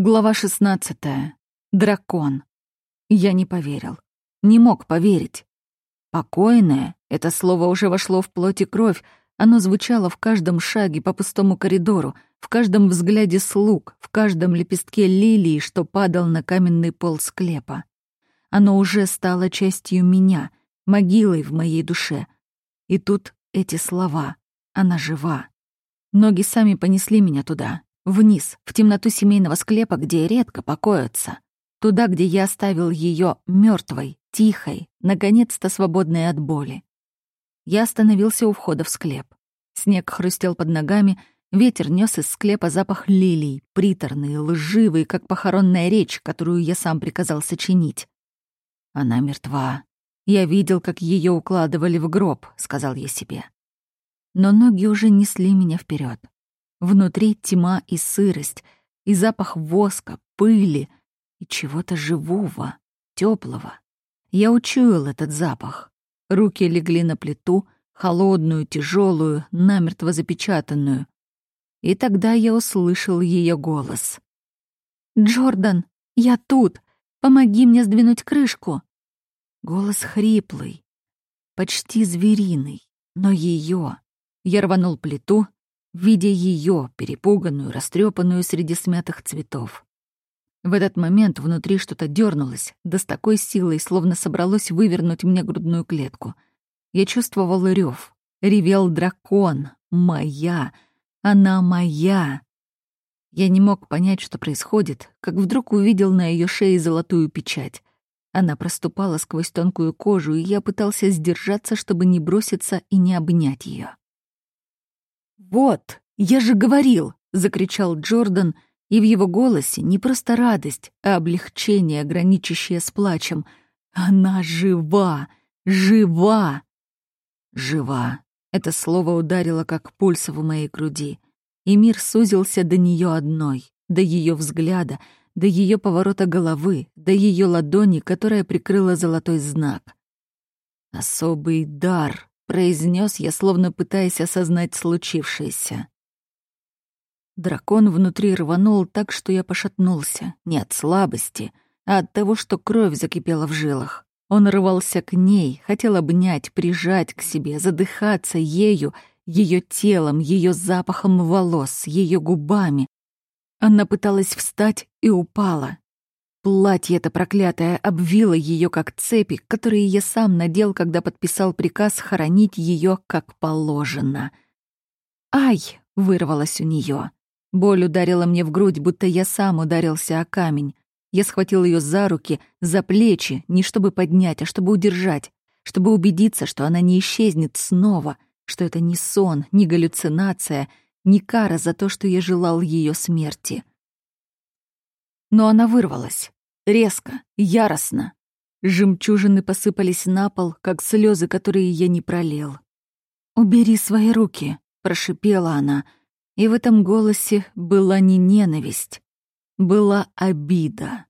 Глава 16. Дракон. Я не поверил. Не мог поверить. «Покойное» — это слово уже вошло в плоть и кровь. Оно звучало в каждом шаге по пустому коридору, в каждом взгляде слуг, в каждом лепестке лилии, что падал на каменный пол склепа. Оно уже стало частью меня, могилой в моей душе. И тут эти слова. Она жива. Ноги сами понесли меня туда, Вниз, в темноту семейного склепа, где редко покоятся. Туда, где я оставил ее мертвой, тихой, наконец-то свободной от боли. Я остановился у входа в склеп. Снег хрустел под ногами, ветер нес из склепа запах лилий, приторный, лживый, как похоронная речь, которую я сам приказал сочинить. Она мертва. Я видел, как ее укладывали в гроб, сказал я себе. Но ноги уже несли меня вперед. Внутри тьма и сырость, и запах воска, пыли и чего-то живого, теплого. Я учуял этот запах. Руки легли на плиту, холодную, тяжелую, намертво запечатанную. И тогда я услышал ее голос. «Джордан, я тут! Помоги мне сдвинуть крышку!» Голос хриплый, почти звериный, но ее. Я рванул плиту, видя ее, перепуганную, растрепанную среди смятых цветов. В этот момент внутри что-то дернулось, да с такой силой, словно собралось вывернуть мне грудную клетку. Я чувствовал рев. Ревел дракон. Моя. Она моя. Я не мог понять, что происходит, как вдруг увидел на ее шее золотую печать. Она проступала сквозь тонкую кожу, и я пытался сдержаться, чтобы не броситься и не обнять ее. «Вот, я же говорил!» — закричал Джордан, и в его голосе не просто радость, а облегчение, граничащее с плачем. «Она жива! Жива!» «Жива!» — это слово ударило, как пульс в моей груди, и мир сузился до нее одной, до ее взгляда, до ее поворота головы, до ее ладони, которая прикрыла золотой знак. Особый дар, произнес я, словно пытаясь осознать случившееся. Дракон внутри рванул так, что я пошатнулся, не от слабости, а от того, что кровь закипела в жилах. Он рвался к ней, хотел обнять, прижать к себе, задыхаться ею, ее телом, ее запахом волос, ее губами. Она пыталась встать и упала, Платье это проклятое обвило ее как цепи, которые я сам надел, когда подписал приказ хоронить ее как положено. «Ай!» — вырвалось у нее. Боль ударила мне в грудь, будто я сам ударился о камень. Я схватил ее за руки, за плечи, не чтобы поднять, а чтобы удержать, чтобы убедиться, что она не исчезнет снова, что это не сон, не галлюцинация, не кара за то, что я желал ее смерти. Но она вырвалась. Резко, яростно. Жемчужины посыпались на пол, как слезы, которые я не пролил. «Убери свои руки», — прошипела она, и в этом голосе была не ненависть, была обида.